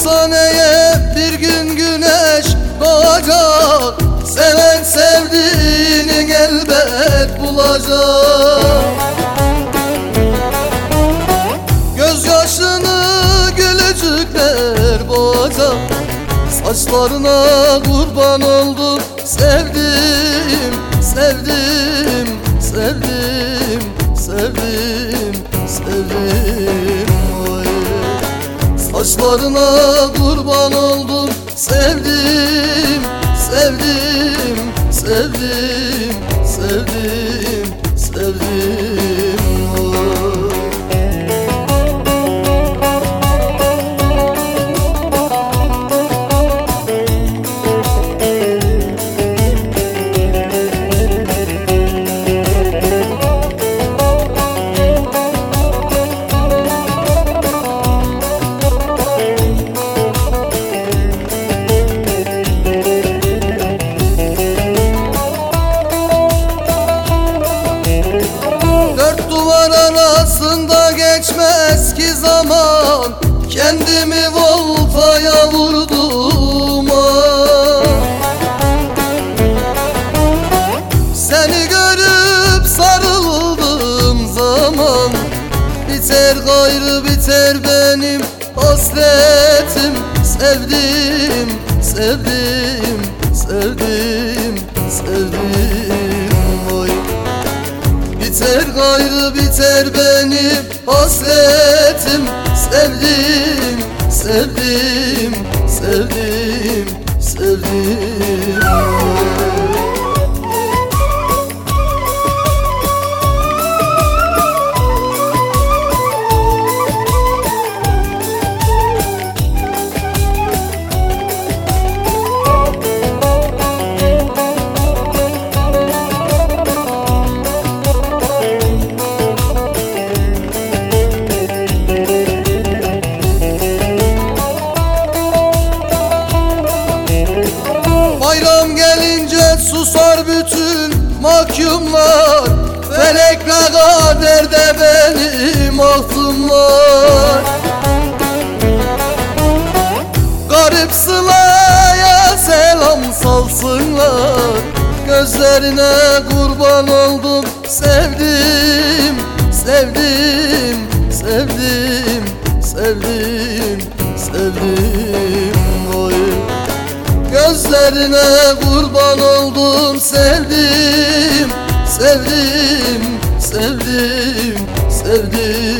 efsaneye bir gün güneş doğacak. Seven sevdiğini elbet bulacak. Gözyaşını gülücükler boğacak. Saçlarına kurban oldum. Sevdim, sevdim, sevdim, Saçlarına kurban oldum. Sevdim, sevdim, sevdim, sevdim, sevdim Dört duvar arasında geçmez ki zaman. Kendimi voltaya vurdum ah. Seni görüp sarıldım zaman. Biter gayrı biter benim hasretim. Sevdim, sevdim, gayrı biter benim hasretim. Sevdim, sevdim, sevdim, sevdim susar bütün mahkumlar. Felek ve kaderde benim aklım var Garip sılaya selam salsınlar. Gözlerine kurban oldum Sevdim, sevdim, sevdim, sevdim, sevdim. Oy. Gözlerine kurban oldum sevdim Sevdim, sevdim, sevdim